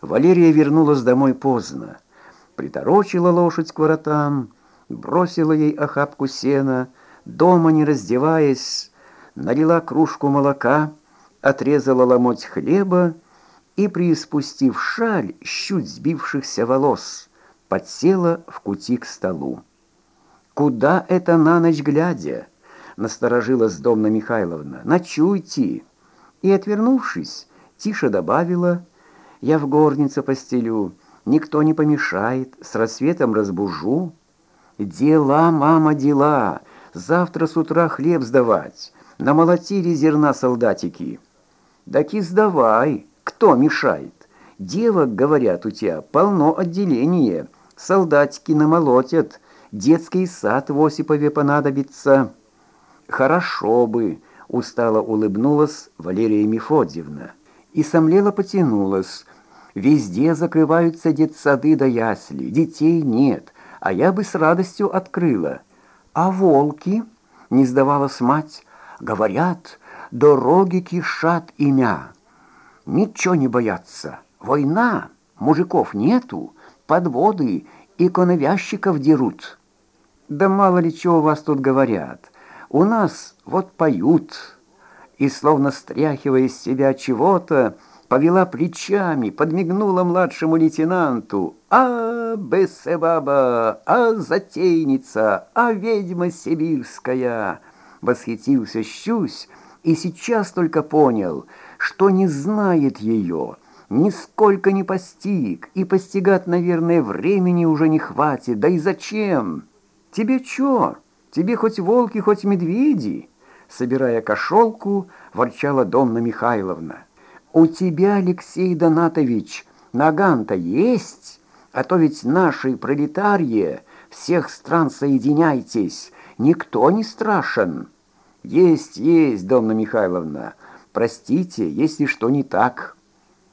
Валерия вернулась домой поздно, приторочила лошадь к воротам, бросила ей охапку сена, дома не раздеваясь, налила кружку молока, отрезала ломоть хлеба и, приспустив шаль с сбившихся волос, подсела в кути к столу. «Куда это на ночь глядя?» — насторожилась Домна Михайловна. «Ночуйте!» И, отвернувшись, тише добавила, «Я в горнице постелю, никто не помешает, с рассветом разбужу». «Дела, мама, дела! Завтра с утра хлеб сдавать, намолотили зерна солдатики». «Так и сдавай, кто мешает? Девок, говорят, у тебя полно отделения, солдатики намолотят, детский сад в Осипове понадобится». «Хорошо бы», — устало улыбнулась Валерия Мефодьевна и сомлела потянулась. «Везде закрываются детсады да ясли, детей нет, а я бы с радостью открыла. А волки?» — не сдавалась мать. «Говорят, дороги кишат имя. Ничего не боятся. Война, мужиков нету, подводы и коновязчиков дерут». «Да мало ли чего у вас тут говорят. У нас вот поют». И, словно стряхивая из себя чего-то, повела плечами, подмигнула младшему лейтенанту. «А, Бесебаба! А, затейница! А, ведьма сибирская!» Восхитился Щусь и сейчас только понял, что не знает ее, нисколько не постиг, и постигать, наверное, времени уже не хватит. Да и зачем? Тебе чё? Тебе хоть волки, хоть медведи?» Собирая кошелку, ворчала Домна Михайловна. «У тебя, Алексей Донатович, наган-то есть? А то ведь наши пролетарии, всех стран соединяйтесь, никто не страшен». «Есть, есть, Домна Михайловна. Простите, если что не так.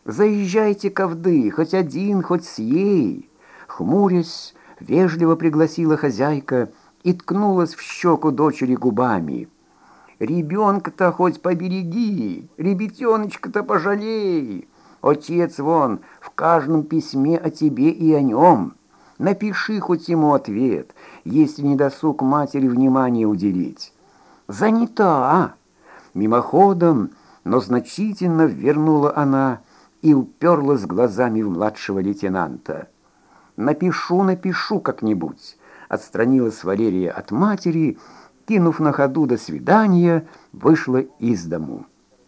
Заезжайте ковды, хоть один, хоть с ей». Хмурясь, вежливо пригласила хозяйка и ткнулась в щеку дочери губами. Ребенка-то хоть побереги, ребятеночка-то пожалей. Отец вон в каждом письме о тебе и о нем. Напиши хоть ему ответ, если не досуг матери внимания уделить. Занята, а? Мимоходом, но значительно вернула она и уперлась глазами в младшего лейтенанта. «Напишу, напишу как-нибудь», — отстранилась Валерия от матери, — кинув на ходу «до свидания», вышла из дому.